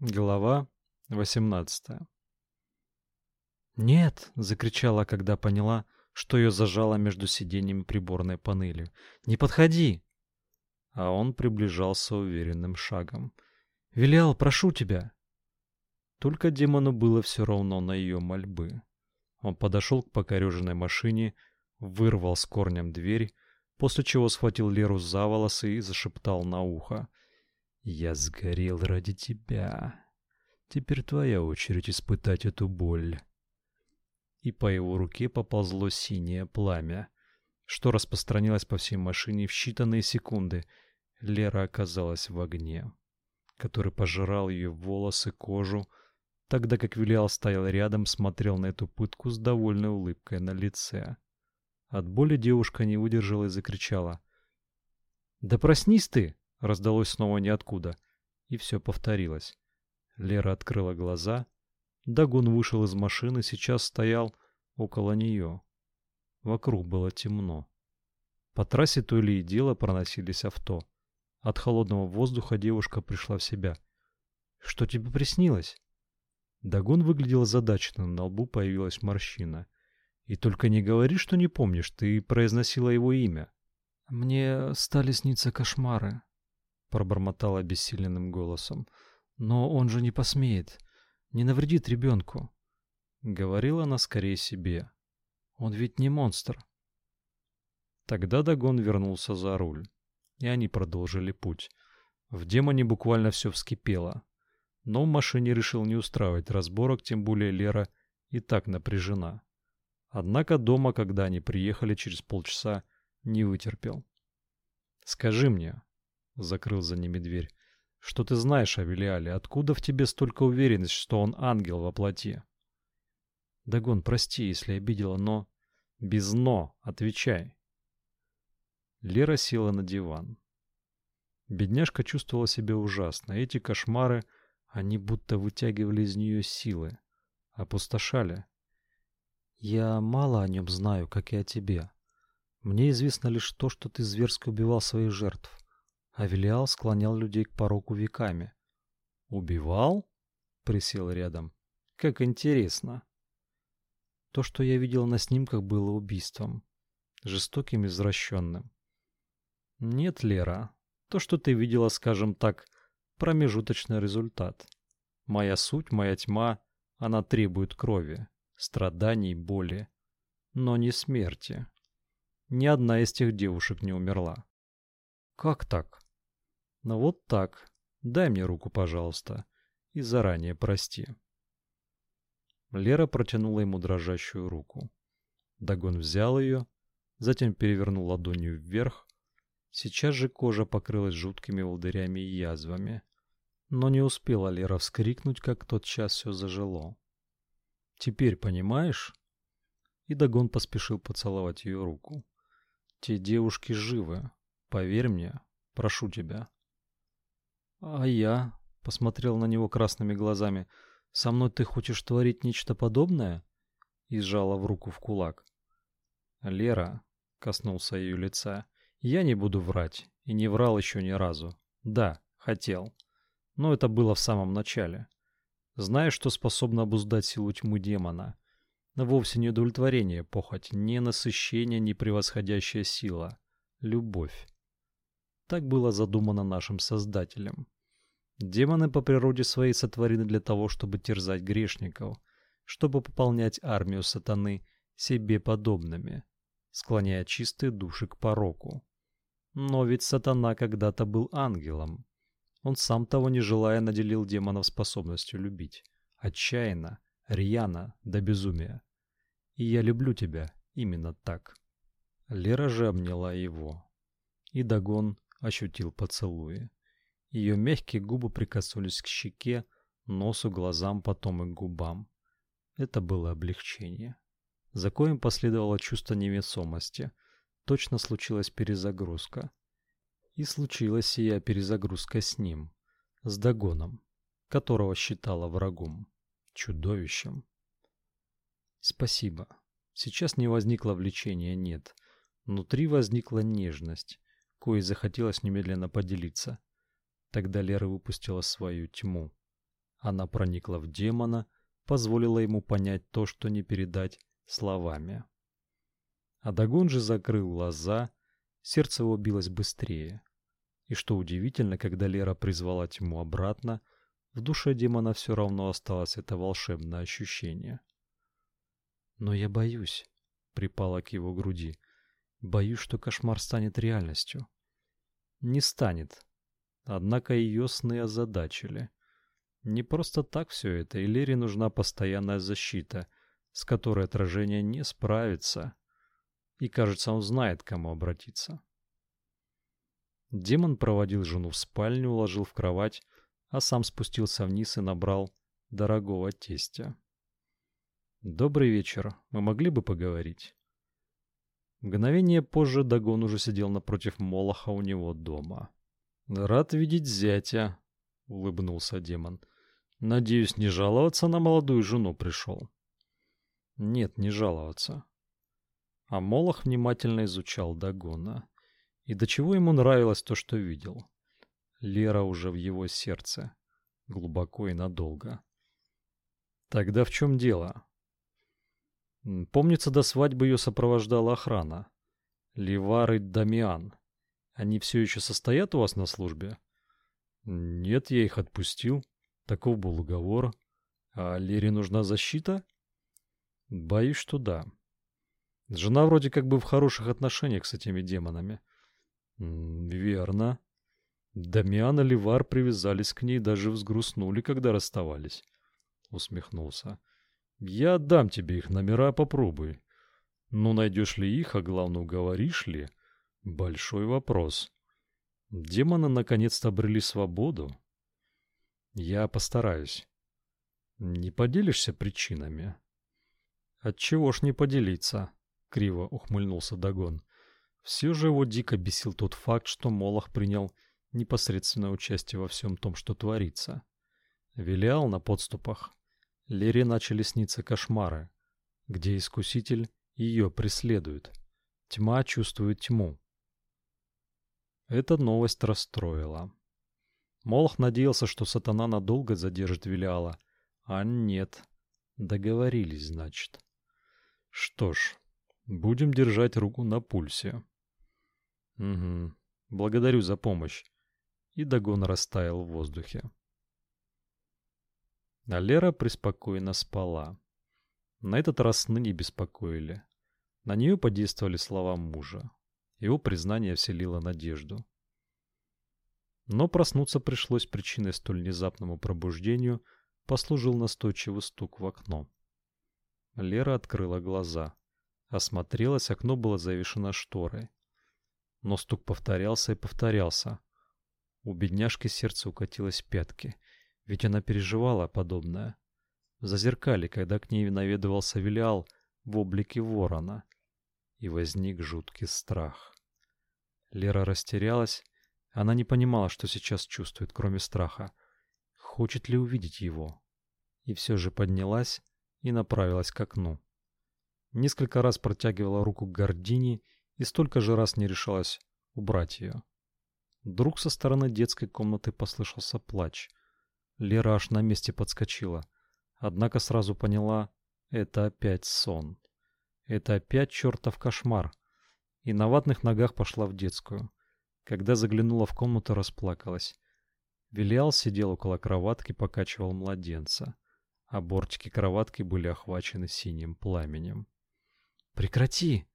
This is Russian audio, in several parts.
Глава 18 «Нет!» — закричала, когда поняла, что ее зажало между сиденьем приборной панели. «Не подходи!» А он приближался уверенным шагом. «Вилял, прошу тебя!» Только демону было все равно на ее мольбы. Он подошел к покореженной машине, вырвал с корнем дверь, после чего схватил Леру за волосы и зашептал на ухо. Я сгорел ради тебя. Теперь твоя очередь испытать эту боль. И по его руке поползло синее пламя, что распространилось по всей машине в считанные секунды. Лера оказалась в огне, который пожирал ее волосы, кожу, тогда как Вилиал стоял рядом, смотрел на эту пытку с довольной улыбкой на лице. От боли девушка не выдержала и закричала: "Да проснись ты!" Раздалось снова ниоткуда, и все повторилось. Лера открыла глаза. Дагон вышел из машины, сейчас стоял около нее. Вокруг было темно. По трассе то ли и дело проносились авто. От холодного воздуха девушка пришла в себя. «Что тебе приснилось?» Дагон выглядел озадаченным, на лбу появилась морщина. «И только не говори, что не помнишь, ты произносила его имя». «Мне стали сниться кошмары», пробормотал обессиленным голосом. Но он же не посмеет, не навредит ребенку. Говорила она скорее себе. Он ведь не монстр. Тогда Дагон вернулся за руль, и они продолжили путь. В демоне буквально все вскипело. Но в машине решил не устраивать разборок, тем более Лера и так напряжена. Однако дома, когда они приехали через полчаса, не вытерпел. «Скажи мне, закрыл за ними дверь. Что ты знаешь о Велиале? Откуда в тебе столько уверенности, что он ангел во плоти? Дагон, прости, если обидела, но без но, отвечай. Лера села на диван. Бедняжка чувствовала себя ужасно. Эти кошмары, они будто вытягивали из нее силы, опустошали. Я мало о нем знаю, как и о тебе. Мне известно лишь то, что ты зверски убивал своих жертв. Авелиал склонял людей к пороку веками. «Убивал?» — присел рядом. «Как интересно!» То, что я видел на снимках, было убийством. Жестоким и извращенным. Нет, Лера, то, что ты видела, скажем так, промежуточный результат. Моя суть, моя тьма, она требует крови, страданий, боли, но не смерти. Ни одна из тех девушек не умерла. Как так? Ну вот так. Дай мне руку, пожалуйста, и заранее прости. Лера протянула ему дрожащую руку. Дагон взял ее, затем перевернул ладонью вверх. Сейчас же кожа покрылась жуткими волдырями и язвами. Но не успела Лера вскрикнуть, как тот час все зажило. Теперь понимаешь? И Дагон поспешил поцеловать ее руку. Те девушки живы, поверь мне, прошу тебя. А я посмотрел на него красными глазами. Со мной ты хочешь творить нечто подобное? И сжала в руку в кулак. Лера коснулся ее лица. Я не буду врать и не врал еще ни разу. Да, хотел. Но это было в самом начале. Знаешь, что способно обуздать силу тьмы демона? Вовсе не удовлетворение, похоть, не насыщение, не превосходящая сила. Любовь. Так было задумано нашим Создателем. Демоны по природе своей сотворены для того, чтобы терзать грешников, чтобы пополнять армию сатаны себе подобными, склоняя чистые души к пороку. Но ведь сатана когда-то был ангелом. Он сам того не желая наделил демонов способностью любить, отчаянно, рьяно, до безумия. И я люблю тебя именно так. Лера же обняла его. И Дагон ощутил поцелуи. Ее мягкие губы прикоснулись к щеке, носу, глазам, потом и к губам. Это было облегчение. За коим последовало чувство невесомости. Точно случилась перезагрузка. И случилась сия перезагрузка с ним, с Дагоном, которого считала врагом, чудовищем. Спасибо. Сейчас не возникло влечения, нет. Внутри возникла нежность коей захотелось немедленно поделиться. Тогда Лера выпустила свою тьму. Она проникла в демона, позволила ему понять то, что не передать словами. Адагон же закрыл глаза, сердце его билось быстрее. И что удивительно, когда Лера призвала тьму обратно, в душе демона все равно осталось это волшебное ощущение. Но я боюсь, припала к его груди. Боюсь, что кошмар станет реальностью. Не станет. Однако ее сны озадачили. Не просто так все это, и Лере нужна постоянная защита, с которой отражение не справится. И, кажется, он знает, к кому обратиться. Демон проводил жену в спальню, уложил в кровать, а сам спустился вниз и набрал дорогого тестя. «Добрый вечер. Мы могли бы поговорить?» Мгновение позже Дагон уже сидел напротив Молоха у него дома. «Рад видеть зятя», — улыбнулся демон. «Надеюсь, не жаловаться на молодую жену пришел». «Нет, не жаловаться». А Молох внимательно изучал Дагона. И до чего ему нравилось то, что видел. Лера уже в его сердце. Глубоко и надолго. Тогда в чем дело? Помнится, до свадьбы ее сопровождала охрана. Ливар и Дамиан. Они все еще состоят у вас на службе? Нет, я их отпустил. Таков был уговор. А Лере нужна защита? Боюсь, что да. Жена вроде как бы в хороших отношениях с этими демонами. «Верно. Дамиан и Ливар привязались к ней, даже взгрустнули, когда расставались», — усмехнулся. «Я отдам тебе их номера, попробуй. Но найдешь ли их, а главное, уговоришь ли? Большой вопрос. Демоны наконец-то обрели свободу. Я постараюсь. Не поделишься причинами?» «Отчего ж не поделиться?» — криво ухмыльнулся Дагон. Все же его дико бесил тот факт, что Молох принял непосредственное участие во всем том, что творится. Вилял на подступах. Лере начали сниться кошмары, где искуситель ее преследует. Тьма чувствует тьму. Эта новость расстроила. Молох надеялся, что сатана надолго задержит Велиала, а нет. Договорились, значит. Что ж, будем держать руку на пульсе. Угу. Благодарю за помощь. И Дагон растаял в воздухе. А Лера преспокойно спала. На этот раз сны не беспокоили. На нее подействовали слова мужа. Его признание вселило надежду. Но проснуться пришлось причиной столь внезапному пробуждению послужил настойчивый стук в окно. Лера открыла глаза. Осмотрелась, окно было завешено шторой но стук повторялся и повторялся. У бедняжки сердце укатилось в пятки, ведь она переживала подобное. В зазеркале, когда к ней наведывался Велиал в облике ворона, и возник жуткий страх. Лера растерялась, она не понимала, что сейчас чувствует, кроме страха. Хочет ли увидеть его? И все же поднялась и направилась к окну. Несколько раз протягивала руку к гордине и столько же раз не решалась убрать ее. Вдруг со стороны детской комнаты послышался плач. Лера аж на месте подскочила, однако сразу поняла — это опять сон. Это опять чертов кошмар. И на ватных ногах пошла в детскую. Когда заглянула в комнату, расплакалась. Вилиал сидел около кроватки, покачивал младенца, а бортики кроватки были охвачены синим пламенем. «Прекрати!»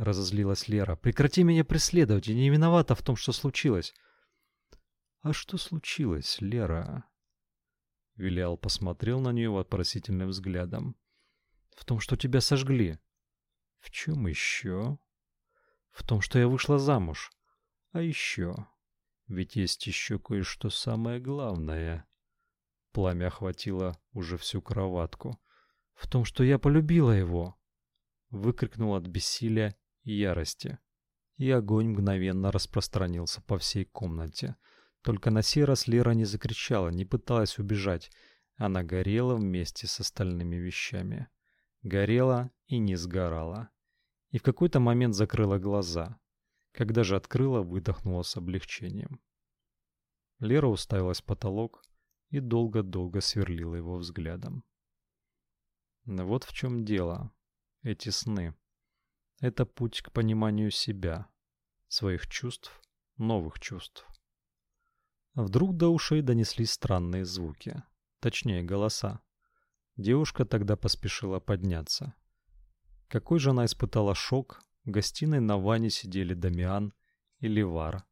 разозлилась Лера. Прекрати меня преследовать, я не виновата в том, что случилось. А что случилось, Лера? Вилиал посмотрел на нее вопросительным взглядом. В том, что тебя сожгли. В чем еще? В том, что я вышла замуж. А еще? Ведь есть еще кое-что самое главное. Пламя охватило уже всю кроватку. В том, что я полюбила его. Выкрикнул от бессилия и ярости. И огонь мгновенно распространился по всей комнате. Только на сей раз Лера не закричала, не пыталась убежать. Она горела вместе с остальными вещами. Горела и не сгорала. И в какой-то момент закрыла глаза. Когда же открыла, выдохнула с облегчением. Лера уставилась в потолок и долго-долго сверлила его взглядом. Но вот в чем дело. Эти сны. Это путь к пониманию себя, своих чувств, новых чувств. Вдруг до ушей донеслись странные звуки, точнее голоса. Девушка тогда поспешила подняться. Какой же она испытала шок, в гостиной на ванне сидели Дамиан и Ливар,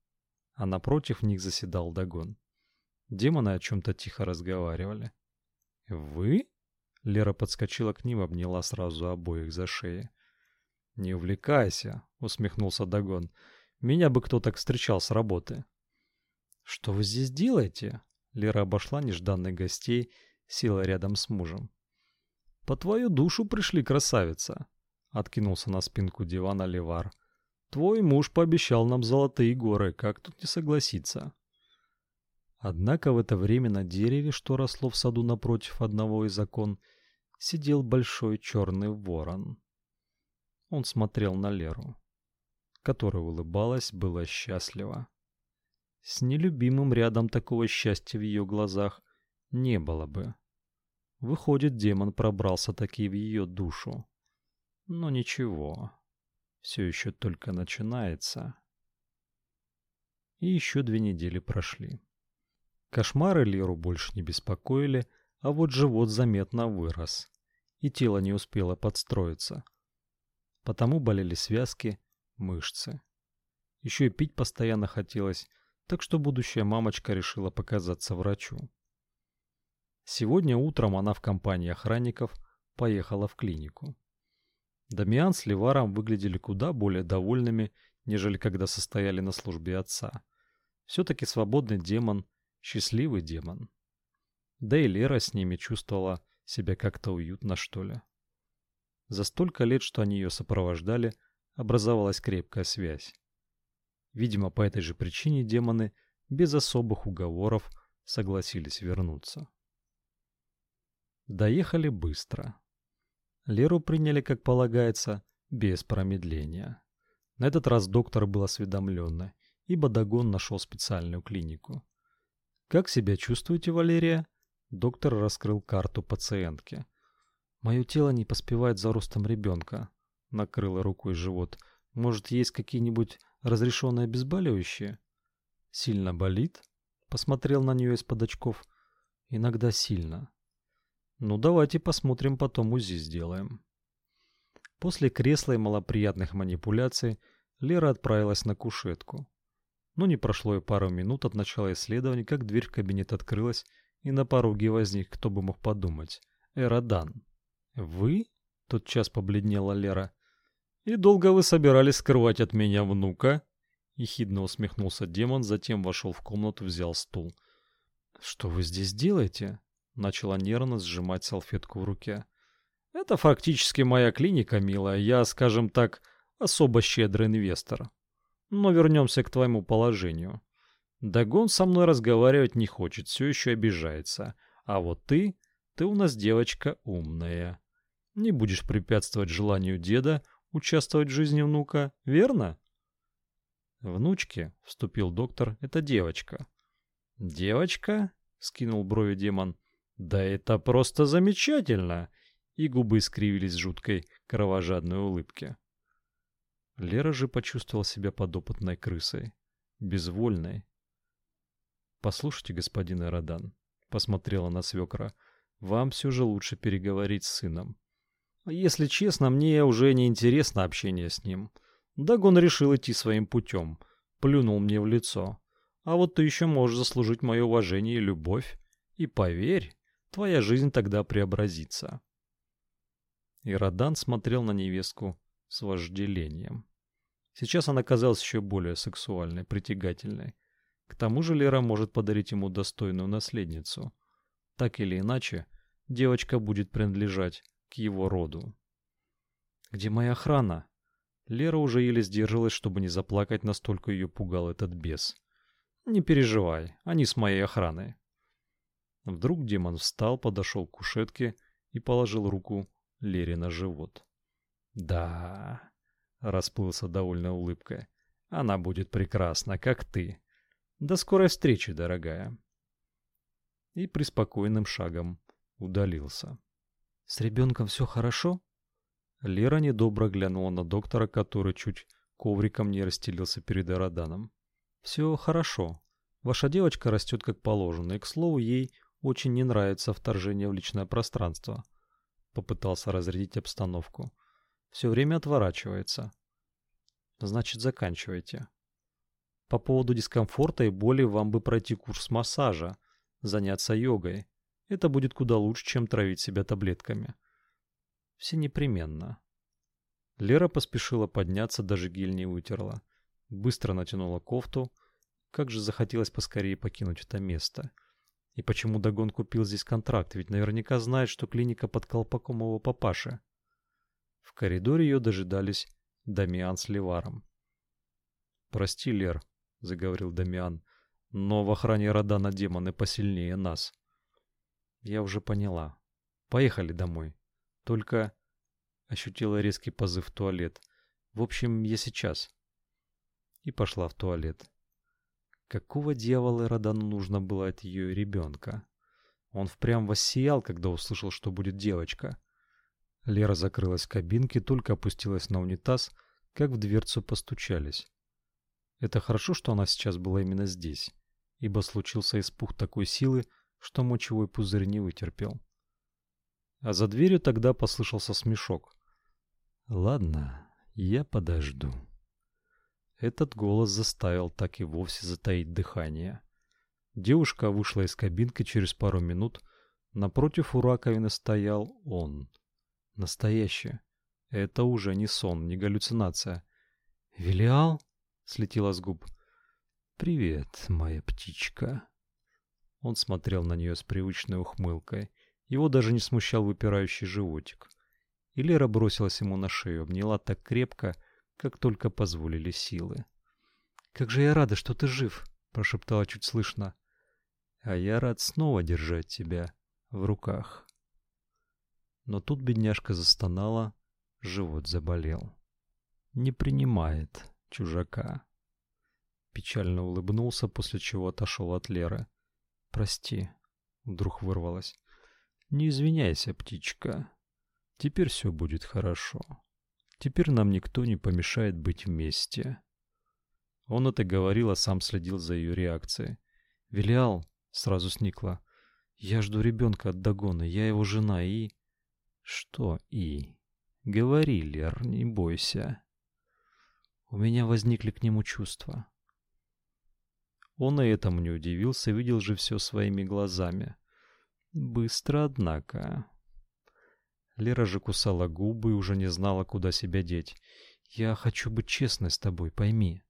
а напротив них заседал Дагон. Демоны о чем-то тихо разговаривали. «Вы?» Лера подскочила к ним, обняла сразу обоих за шеи. «Не увлекайся», — усмехнулся Дагон. «Меня бы кто так встречал с работы». «Что вы здесь делаете?» Лера обошла нежданных гостей, села рядом с мужем. «По твою душу пришли, красавица!» Откинулся на спинку дивана Левар. «Твой муж пообещал нам золотые горы, как тут не согласиться?» Однако в это время на дереве, что росло в саду напротив одного из окон, сидел большой черный ворон. Он смотрел на Леру, которая улыбалась, была счастлива. С нелюбимым рядом такого счастья в ее глазах не было бы. Выходит, демон пробрался таки в ее душу. Но ничего, все еще только начинается. И еще две недели прошли. Кошмары Леру больше не беспокоили, а вот живот заметно вырос, и тело не успело подстроиться. Потому болели связки, мышцы. Еще и пить постоянно хотелось, так что будущая мамочка решила показаться врачу. Сегодня утром она в компании охранников поехала в клинику. Дамиан с Ливаром выглядели куда более довольными, нежели когда состояли на службе отца. Все-таки свободный демон – Счастливый демон. Да и Лера с ними чувствовала себя как-то уютно, что ли. За столько лет, что они ее сопровождали, образовалась крепкая связь. Видимо, по этой же причине демоны без особых уговоров согласились вернуться. Доехали быстро. Леру приняли, как полагается, без промедления. На этот раз доктор был осведомленный, ибо Дагон нашел специальную клинику. Как себя чувствуете, Валерия? Доктор раскрыл карту пациентки. Мое тело не поспевает за ростом ребенка. Накрыла рукой живот. Может, есть какие-нибудь разрешенные обезболивающие? Сильно болит? Посмотрел на нее из-под очков. Иногда сильно. Ну, давайте посмотрим, потом УЗИ сделаем. После кресла и малоприятных манипуляций Лера отправилась на кушетку. Но не прошло и пару минут от начала исследования, как дверь в кабинет открылась, и на пороге возник, кто бы мог подумать, Эрадан. «Вы?» — тотчас побледнела Лера. «И долго вы собирались скрывать от меня внука?» Ехидно усмехнулся демон, затем вошел в комнату, взял стул. «Что вы здесь делаете?» Начала нервно сжимать салфетку в руке. «Это фактически моя клиника, милая. Я, скажем так, особо щедрый инвестор. Но вернемся к твоему положению. Дагон со мной разговаривать не хочет, все еще обижается. А вот ты, ты у нас девочка умная. Не будешь препятствовать желанию деда участвовать в жизни внука, верно? Внучке, вступил доктор, это девочка. Девочка? скинул брови демон. Да это просто замечательно. И губы скривились жуткой кровожадной улыбке. Лера же почувствовала себя подопытной крысой, безвольной. «Послушайте, господин Эрадан», — посмотрела на свекра, — «вам все же лучше переговорить с сыном». «Если честно, мне уже не интересно общение с ним. Дагон решил идти своим путем, плюнул мне в лицо. А вот ты еще можешь заслужить мое уважение и любовь. И поверь, твоя жизнь тогда преобразится». Ирадан смотрел на невестку с вожделением. Сейчас она казалась еще более сексуальной, притягательной. К тому же Лера может подарить ему достойную наследницу. Так или иначе, девочка будет принадлежать к его роду. «Где моя охрана?» Лера уже еле сдерживалась, чтобы не заплакать, настолько ее пугал этот бес. «Не переживай, они с моей охраной». Вдруг демон встал, подошел к кушетке и положил руку Лере на живот. «Да, Расплылся довольно улыбкой. Она будет прекрасна, как ты. До скорой встречи, дорогая. и приспокойным шагом удалился. «С ребенком все хорошо?» Лера недобро глянула на доктора, который чуть ковриком не расстелился перед Эроданом. «Все хорошо. Ваша девочка растет как положено, и, к слову, ей очень не нравится вторжение в личное пространство». Попытался разрядить обстановку. «Все время отворачивается». «Значит, заканчивайте». По поводу дискомфорта и боли вам бы пройти курс массажа, заняться йогой. Это будет куда лучше, чем травить себя таблетками. Все непременно. Лера поспешила подняться, даже гель не вытерла. Быстро натянула кофту. Как же захотелось поскорее покинуть это место. И почему Дагон купил здесь контракт? Ведь наверняка знает, что клиника под колпаком его папаши. В коридоре ее дожидались Дамиан с Леваром. «Прости, Лер», — заговорил Дамиан, — «но в охране Родана демоны посильнее нас». «Я уже поняла. Поехали домой. Только...» Ощутила резкий позыв в туалет. «В общем, я сейчас». И пошла в туалет. Какого дьявола Родану нужно было от ее ребенка? Он впрямь воссиял, когда услышал, что будет девочка. Лера закрылась в кабинке, только опустилась на унитаз, как в дверцу постучались. Это хорошо, что она сейчас была именно здесь, ибо случился испуг такой силы, что мочевой пузырь не вытерпел. А за дверью тогда послышался смешок. Ладно, я подожду. Этот голос заставил так и вовсе затаить дыхание. Девушка вышла из кабинки через пару минут. Напротив у раковины стоял он. Настоящий. Это уже не сон, не галлюцинация. «Велиал?» — слетела с губ. «Привет, моя птичка». Он смотрел на нее с привычной ухмылкой. Его даже не смущал выпирающий животик. И Лера бросилась ему на шею, обняла так крепко, как только позволили силы. «Как же я рада, что ты жив!» — прошептала чуть слышно. «А я рад снова держать тебя в руках». Но тут бедняжка застонала, живот заболел. «Не принимает чужака». Печально улыбнулся, после чего отошел от Леры. «Прости», — вдруг вырвалось. «Не извиняйся, птичка. Теперь все будет хорошо. Теперь нам никто не помешает быть вместе. Он это говорил, а сам следил за ее реакцией. Велиал сразу сникла. Я жду ребенка от Дагона, я его жена и Что и? Говори, Лер, не бойся. У меня возникли к нему чувства. Он и этому не удивился, видел же все своими глазами. Быстро, однако. Лера же кусала губы и уже не знала, куда себя деть. «Я хочу быть честной с тобой, пойми».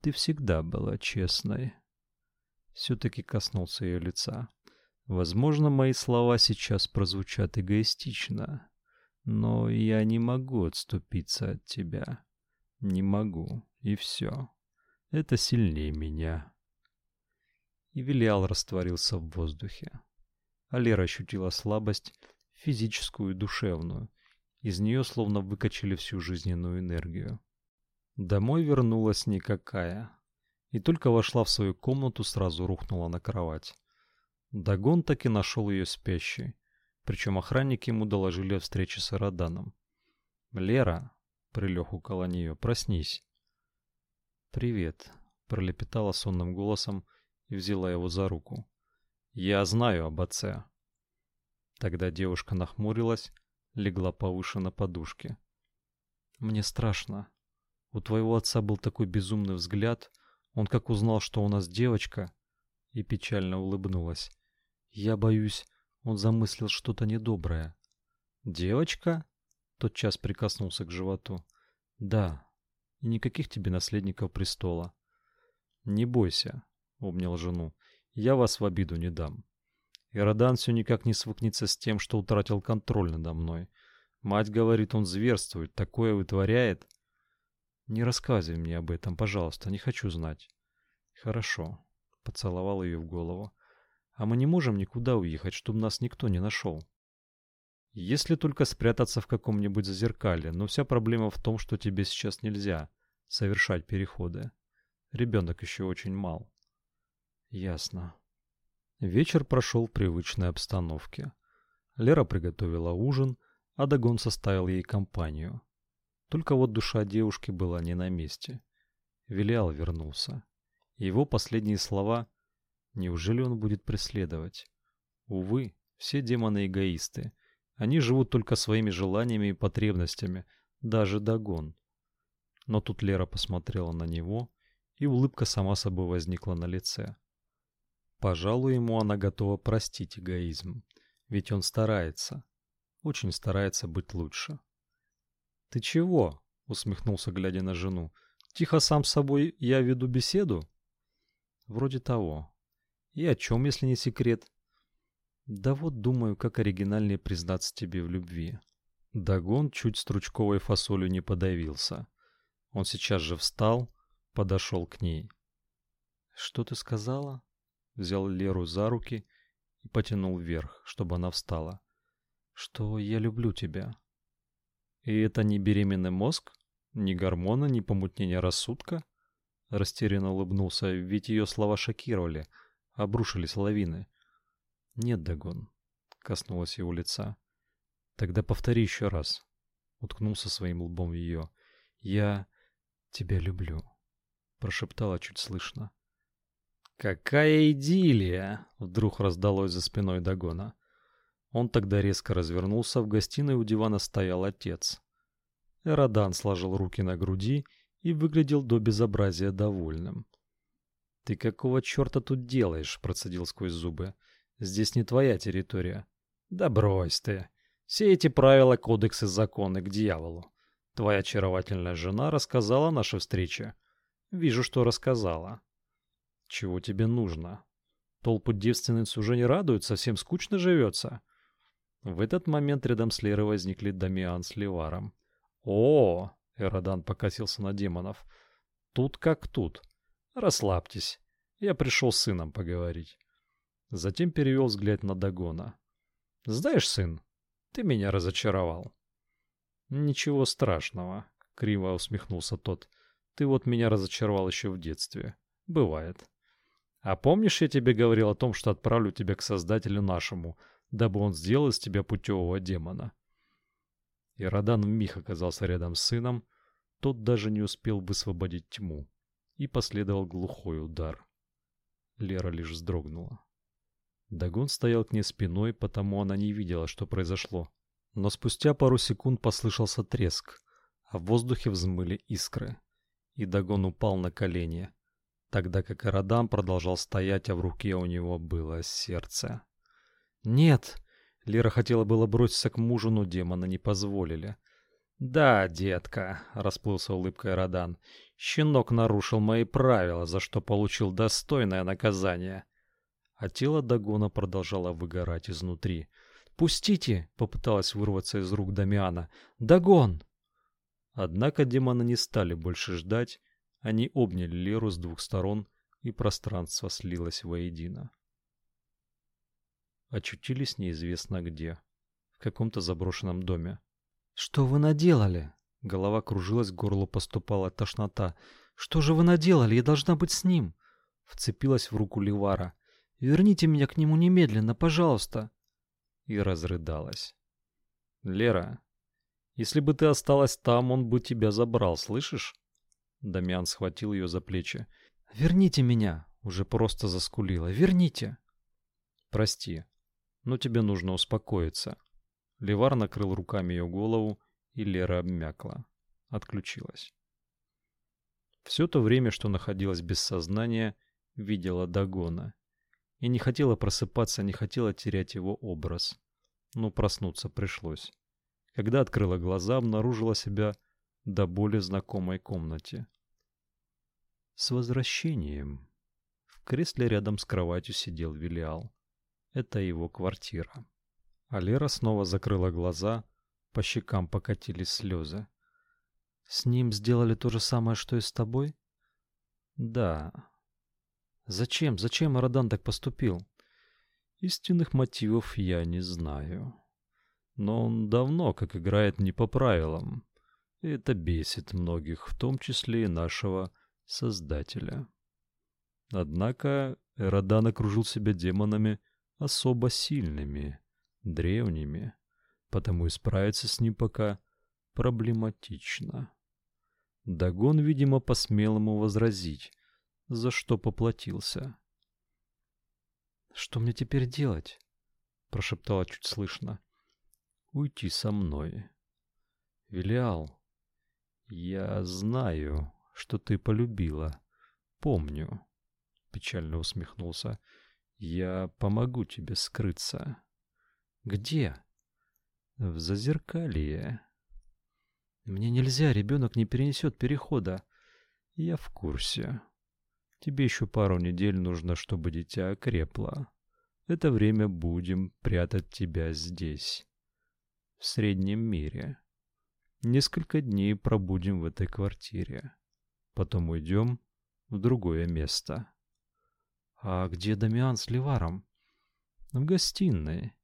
«Ты всегда была честной». Все-таки коснулся ее лица. «Возможно, мои слова сейчас прозвучат эгоистично, но я не могу отступиться от тебя. Не могу, и все. Это сильнее меня». И Вилиал растворился в воздухе. А Лера ощутила слабость физическую и душевную. Из нее словно выкачали всю жизненную энергию. Домой вернулась никакая. И только вошла в свою комнату, сразу рухнула на кровать. Дагон так и нашел ее спящей. Причем охранники ему доложили о встрече с Эроданом. «Лера!» — прилег около нее. «Проснись!» «Привет!» — пролепетала сонным голосом и взяла его за руку. «Я знаю об отце!» Тогда девушка нахмурилась, легла повыше на подушке. Мне страшно. У твоего отца был такой безумный взгляд, он как узнал, что у нас девочка, и печально улыбнулась. Я боюсь, он замыслил что-то недоброе. Девочка? Тотчас прикоснулся к животу. Да. И никаких тебе наследников престола. Не бойся, обнял жену. Я вас в обиду не дам. Иродан все никак не свыкнется с тем, что утратил контроль надо мной. Мать говорит, он зверствует, такое вытворяет. Не рассказывай мне об этом, пожалуйста, не хочу знать. Хорошо, поцеловал ее в голову. А мы не можем никуда уехать, чтобы нас никто не нашел. Если только спрятаться в каком-нибудь зазеркалье, но вся проблема в том, что тебе сейчас нельзя совершать переходы. Ребенок еще очень мал. Ясно. Вечер прошел в привычной обстановке. Лера приготовила ужин, а Дагон составил ей компанию. Только вот душа девушки была не на месте. Велиал вернулся. Его последние слова «Неужели он будет преследовать?» Увы, все демоны эгоисты. Они живут только своими желаниями и потребностями, даже Дагон. Но тут Лера посмотрела на него, и улыбка сама собой возникла на лице. Пожалуй, ему она готова простить эгоизм, ведь он старается, очень старается быть лучше. «Ты чего?» — усмехнулся, глядя на жену. «Тихо сам с собой я веду беседу?» «Вроде того. И о чем, если не секрет?» «Да вот думаю, как оригинальнее признаться тебе в любви». Дагон чуть стручковой фасолью не подавился. Он сейчас же встал, подошел к ней. «Что ты сказала?» Взял Леру за руки и потянул вверх, чтобы она встала. «Что я люблю тебя». «И это не беременный мозг? Ни гормона, ни помутнения рассудка?» Растерянно улыбнулся, ведь ее слова шокировали, обрушились лавины. «Нет, Дагон», — коснулась его лица. «Тогда повтори еще раз», — уткнулся своим лбом в ее. «Я тебя люблю», — прошептала чуть слышно. «Какая идиллия!» — вдруг раздалось за спиной Дагона. Он тогда резко развернулся, в гостиной у дивана стоял отец. Эродан сложил руки на груди и выглядел до безобразия довольным. «Ты какого черта тут делаешь?» — процедил сквозь зубы. «Здесь не твоя территория». «Да брось ты! Все эти правила, кодексы, законы к дьяволу. Твоя очаровательная жена рассказала о нашей встрече. Вижу, что рассказала. Чего тебе нужно? Толпу девственниц уже не радуют, совсем скучно живется. В этот момент рядом с Лерой возникли Дамиан с Ливаром. О, Эродан покосился на демонов. Тут как тут. Расслабьтесь. Я пришел с сыном поговорить. Затем перевел взгляд на Дагона. Знаешь, сын, ты меня разочаровал. Ничего страшного, криво усмехнулся тот. Ты вот меня разочаровал еще в детстве. Бывает. А помнишь, я тебе говорил о том, что отправлю тебя к Создателю нашему, дабы он сделал из тебя путевого демона? И Радан вмиг оказался рядом с сыном, тот даже не успел высвободить тьму, и последовал глухой удар. Лера лишь вздрогнула. Дагон стоял к ней спиной, потому она не видела, что произошло. Но спустя пару секунд послышался треск, а в воздухе взмыли искры. И Дагон упал на колени, тогда как Ирадам продолжал стоять, а в руке у него было сердце. «Нет!» — Лера хотела было броситься к мужу, но демона не позволили. «Да, детка», — расплылся улыбкой Радан, — «щенок нарушил мои правила, за что получил достойное наказание» а тело Дагона продолжало выгорать изнутри. «Пустите!» — попыталась вырваться из рук Дамиана. «Дагон!» Однако демоны не стали больше ждать, они обняли Леру с двух сторон, и пространство слилось воедино. Очутились неизвестно где, в каком-то заброшенном доме. «Что вы наделали?» Голова кружилась, к горлу поступала тошнота. «Что же вы наделали? Я должна быть с ним!» Вцепилась в руку Ливара. Верните меня к нему немедленно, пожалуйста. И разрыдалась. Лера, если бы ты осталась там, он бы тебя забрал, слышишь? Дамиан схватил ее за плечи. Верните меня, уже просто заскулила. Верните. Прости, но тебе нужно успокоиться. Левар накрыл руками ее голову, и Лера обмякла, отключилась. Все то время, что находилась без сознания, видела Дагона и не хотела просыпаться, не хотела терять его образ. Но проснуться пришлось. Когда открыла глаза, обнаружила себя до боли знакомой комнате. С возвращением. В кресле рядом с кроватью сидел Вилиал. Это его квартира. А снова закрыла глаза, по щекам покатились слезы. С ним сделали то же самое, что и с тобой? Да, Зачем, зачем Арадан так поступил? Истинных мотивов я не знаю. Но он давно как играет не по правилам. И это бесит многих, в том числе и нашего Создателя. Однако Эродан окружил себя демонами особо сильными, древними, потому и справиться с ним пока проблематично. Дагон, видимо, посмел ему возразить, за что поплатился. «Что мне теперь делать?» — прошептала чуть слышно. «Уйти со мной». «Велиал, я знаю, что ты полюбила. Помню», — печально усмехнулся. «Я помогу тебе скрыться». «Где?» «В Зазеркалье». «Мне нельзя, ребенок не перенесет перехода». «Я в курсе». Тебе еще пару недель нужно, чтобы дитя окрепло. Это время будем прятать тебя здесь, в среднем мире. Несколько дней пробудем в этой квартире. Потом уйдем в другое место. А где Дамиан с Ливаром? В гостиной.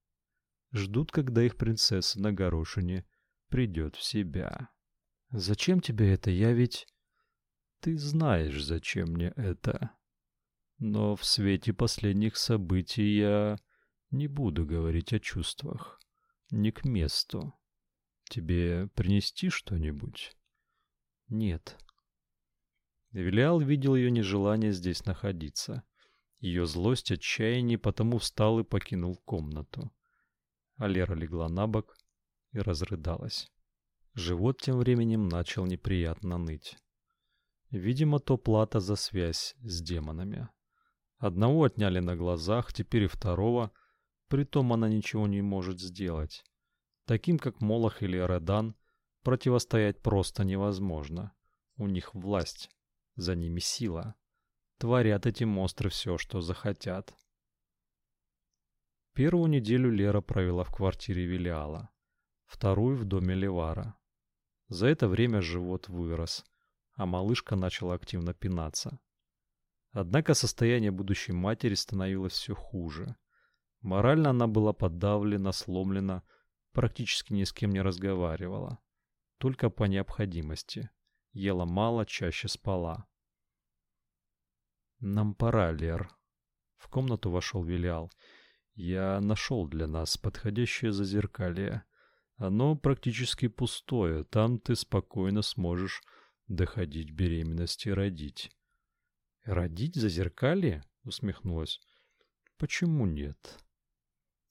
Ждут, когда их принцесса на горошине придет в себя. Зачем тебе это? Я ведь... Ты знаешь, зачем мне это. Но в свете последних событий я не буду говорить о чувствах. Не к месту. Тебе принести что-нибудь? Нет. Велиал видел ее нежелание здесь находиться. Ее злость, отчаяние, потому встал и покинул комнату. Алера легла на бок и разрыдалась. Живот тем временем начал неприятно ныть. Видимо, то плата за связь с демонами. Одного отняли на глазах, теперь и второго, притом она ничего не может сделать. Таким, как Молох или Редан, противостоять просто невозможно. У них власть, за ними сила. Творят эти монстры все, что захотят. Первую неделю Лера провела в квартире Велиала, вторую в доме Левара. За это время живот вырос – а малышка начала активно пинаться. Однако состояние будущей матери становилось все хуже. Морально она была подавлена, сломлена, практически ни с кем не разговаривала. Только по необходимости. Ела мало, чаще спала. «Нам пора, Лер». В комнату вошел Вилиал. «Я нашел для нас подходящее зазеркалье. Оно практически пустое. Там ты спокойно сможешь доходить беременности родить. Родить за зеркалье? усмехнулась. Почему нет?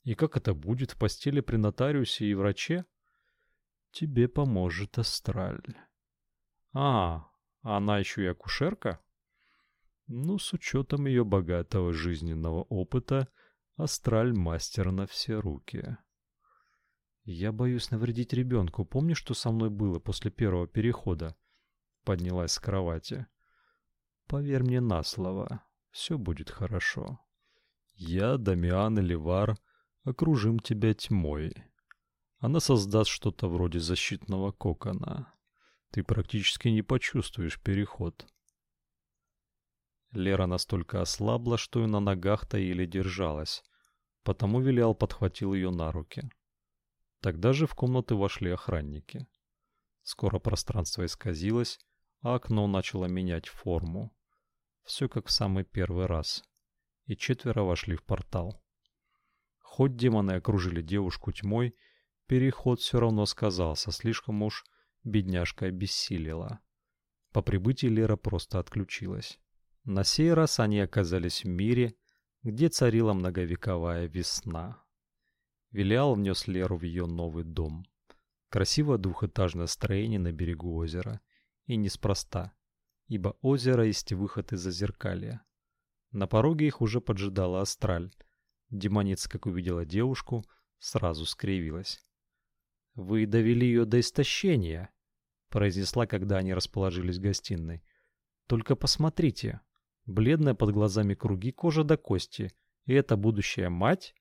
И как это будет в постели при нотариусе и враче? Тебе поможет астраль. А, она еще и акушерка? Ну, с учетом ее богатого жизненного опыта, астраль мастер на все руки. Я боюсь навредить ребенку. Помнишь, что со мной было после первого перехода? Поднялась с кровати. Поверь мне на слово, все будет хорошо. Я, Дамиан и Ливар окружим тебя тьмой. Она создаст что-то вроде защитного кокона. Ты практически не почувствуешь переход. Лера настолько ослабла, что и на ногах-то еле держалась, потому Вилиал подхватил ее на руки. Тогда же в комнаты вошли охранники. Скоро пространство исказилось, а окно начало менять форму. Все как в самый первый раз. И четверо вошли в портал. Хоть демоны окружили девушку тьмой, переход все равно сказался, слишком уж бедняжка обессилила. По прибытии Лера просто отключилась. На сей раз они оказались в мире, где царила многовековая весна. Вилиал внес Леру в ее новый дом. Красивое двухэтажное строение на берегу озера – и неспроста, ибо озеро есть выход из зазеркалья. На пороге их уже поджидала Астраль. Демоница, как увидела девушку, сразу скривилась. «Вы довели ее до истощения», — произнесла, когда они расположились в гостиной. «Только посмотрите. Бледная под глазами круги, кожа до кости. И это будущая мать?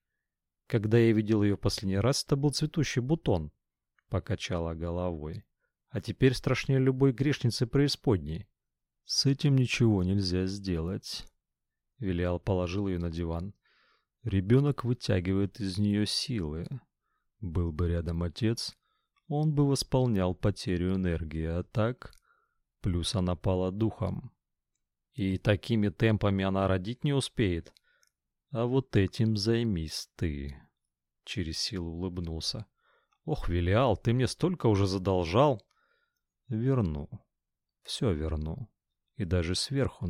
Когда я видел ее последний раз, это был цветущий бутон», — покачала головой а теперь страшнее любой грешницы преисподней. С этим ничего нельзя сделать. Велиал положил ее на диван. Ребенок вытягивает из нее силы. Был бы рядом отец, он бы восполнял потерю энергии, а так... Плюс она пала духом. И такими темпами она родить не успеет. А вот этим займись ты. Через силу улыбнулся. Ох, Велиал, ты мне столько уже задолжал. Верну. Все верну. И даже сверху